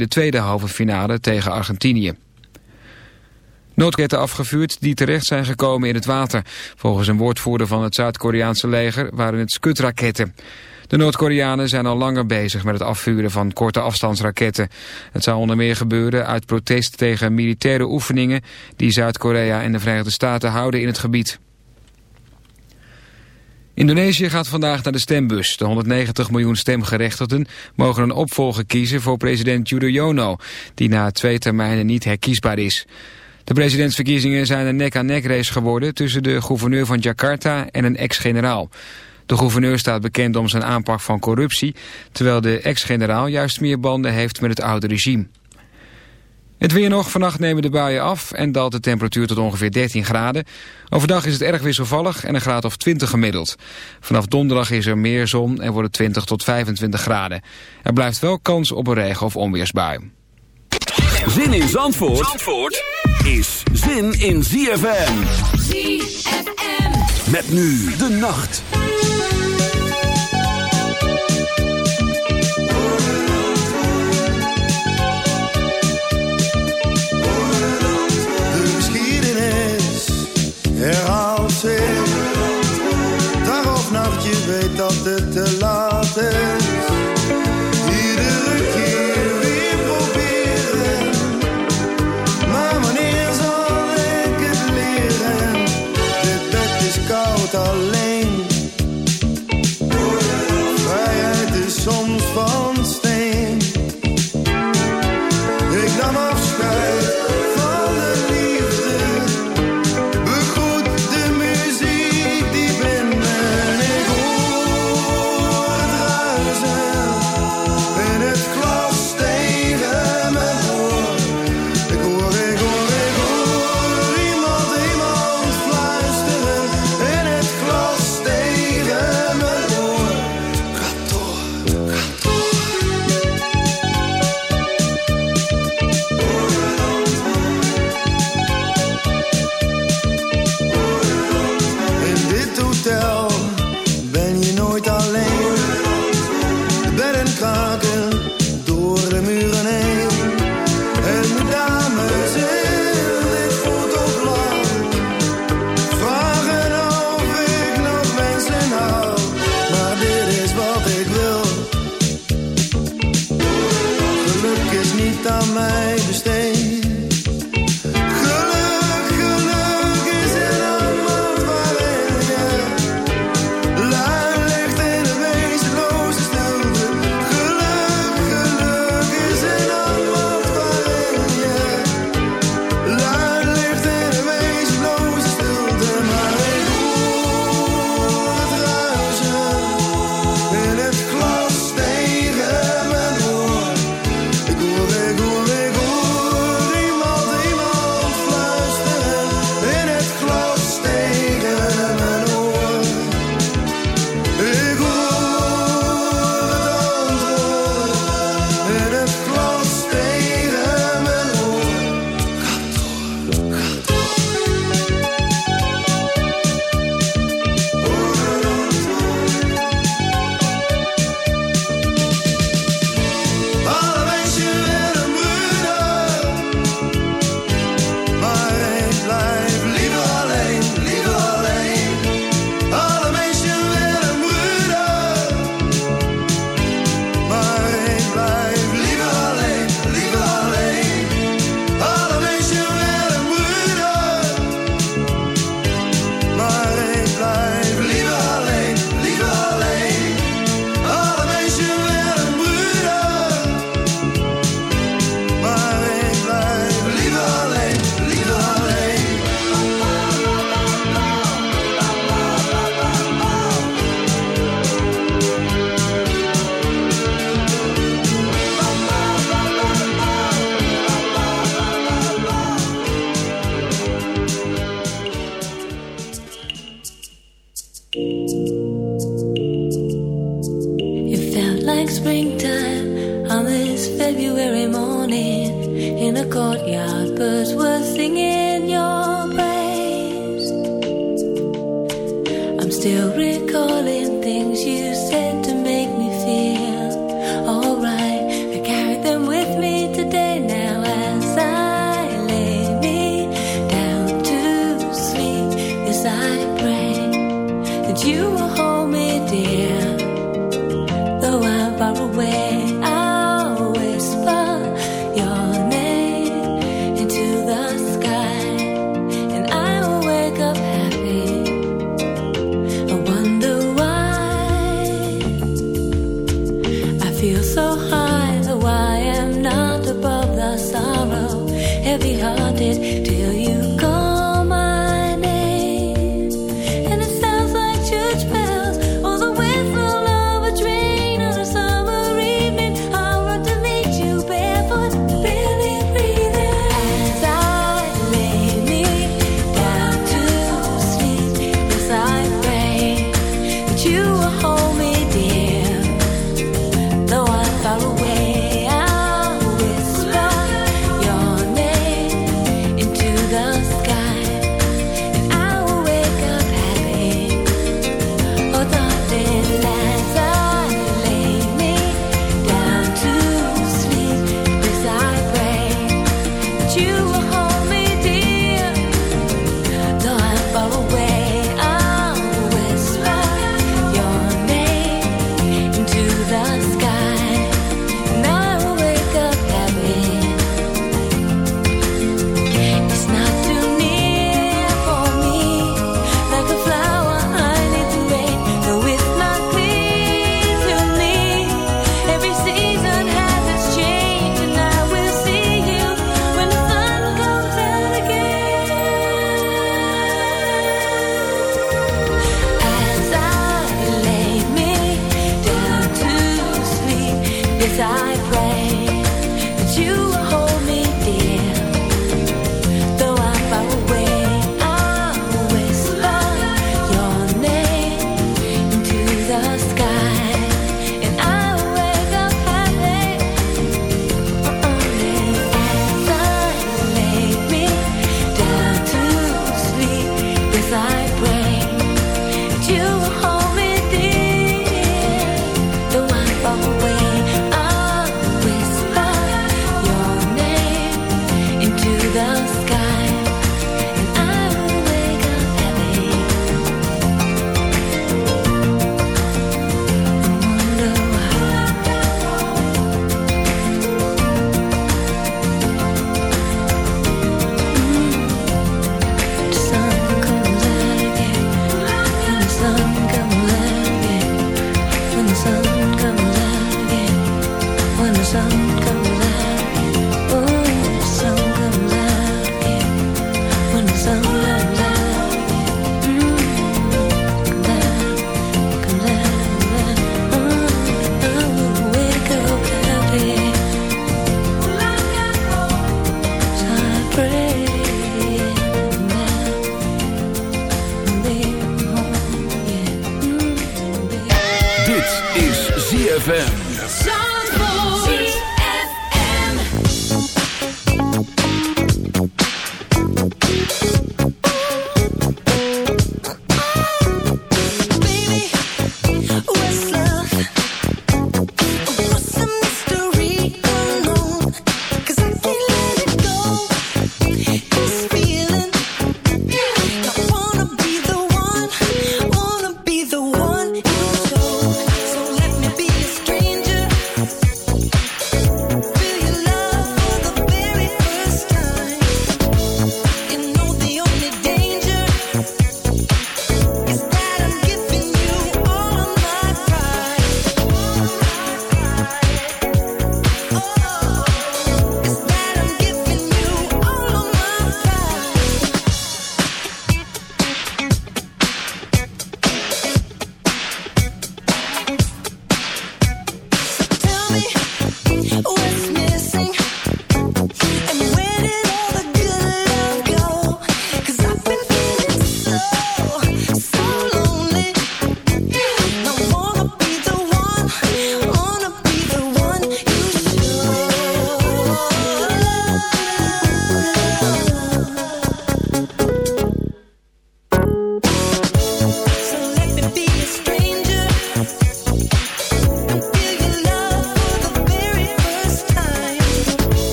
de tweede halve finale tegen Argentinië. Noodketten afgevuurd die terecht zijn gekomen in het water. Volgens een woordvoerder van het Zuid-Koreaanse leger waren het skutraketten. De Noord-Koreanen zijn al langer bezig met het afvuren van korte afstandsraketten. Het zou onder meer gebeuren uit protest tegen militaire oefeningen... die Zuid-Korea en de Verenigde Staten houden in het gebied. Indonesië gaat vandaag naar de stembus. De 190 miljoen stemgerechtigden mogen een opvolger kiezen voor president Yudhoyono... die na twee termijnen niet herkiesbaar is. De presidentsverkiezingen zijn een nek-aan-nek race geworden... tussen de gouverneur van Jakarta en een ex-generaal. De gouverneur staat bekend om zijn aanpak van corruptie... terwijl de ex-generaal juist meer banden heeft met het oude regime. Het weer nog. Vannacht nemen de buien af en daalt de temperatuur tot ongeveer 13 graden. Overdag is het erg wisselvallig en een graad of 20 gemiddeld. Vanaf donderdag is er meer zon en wordt het 20 tot 25 graden. Er blijft wel kans op een regen- of onweersbui. Zin in Zandvoort, Zandvoort is zin in ZFM. ZFM. Met nu de nacht. errar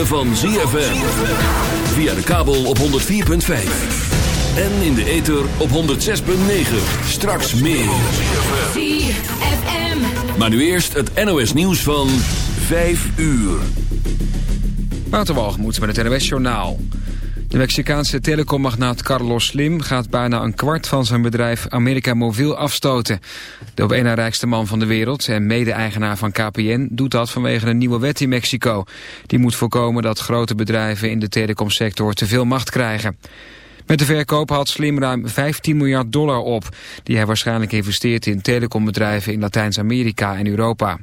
ritme van ZFM. Via de kabel op 104.5. En in de ether op 106.9. Straks meer. ZFM. Maar nu eerst het NOS nieuws van 5 uur. Waterwalgemoed met het NOS Journaal. De Mexicaanse telecommagnaat Carlos Slim gaat bijna een kwart van zijn bedrijf America Mobiel afstoten. De op één na rijkste man van de wereld en mede-eigenaar van KPN doet dat vanwege een nieuwe wet in Mexico. Die moet voorkomen dat grote bedrijven in de telecomsector te veel macht krijgen. Met de verkoop haalt Slim ruim 15 miljard dollar op, die hij waarschijnlijk investeert in telecombedrijven in Latijns-Amerika en Europa.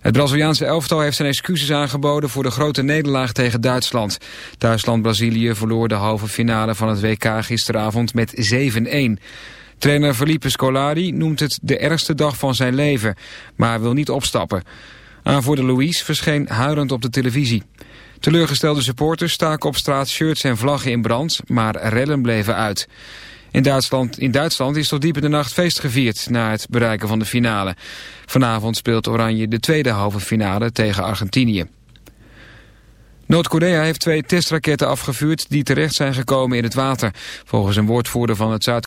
Het Braziliaanse elftal heeft zijn excuses aangeboden voor de grote nederlaag tegen Duitsland. Duitsland-Brazilië verloor de halve finale van het WK gisteravond met 7-1. Trainer Felipe Scolari noemt het de ergste dag van zijn leven, maar wil niet opstappen. Aanvoerder Louise verscheen huilend op de televisie. Teleurgestelde supporters staken op straat shirts en vlaggen in brand, maar rellen bleven uit. In Duitsland, in Duitsland is tot diep in de nacht feest gevierd na het bereiken van de finale. Vanavond speelt Oranje de tweede halve finale tegen Argentinië. Noord-Korea heeft twee testraketten afgevuurd die terecht zijn gekomen in het water. Volgens een woordvoerder van het Zuid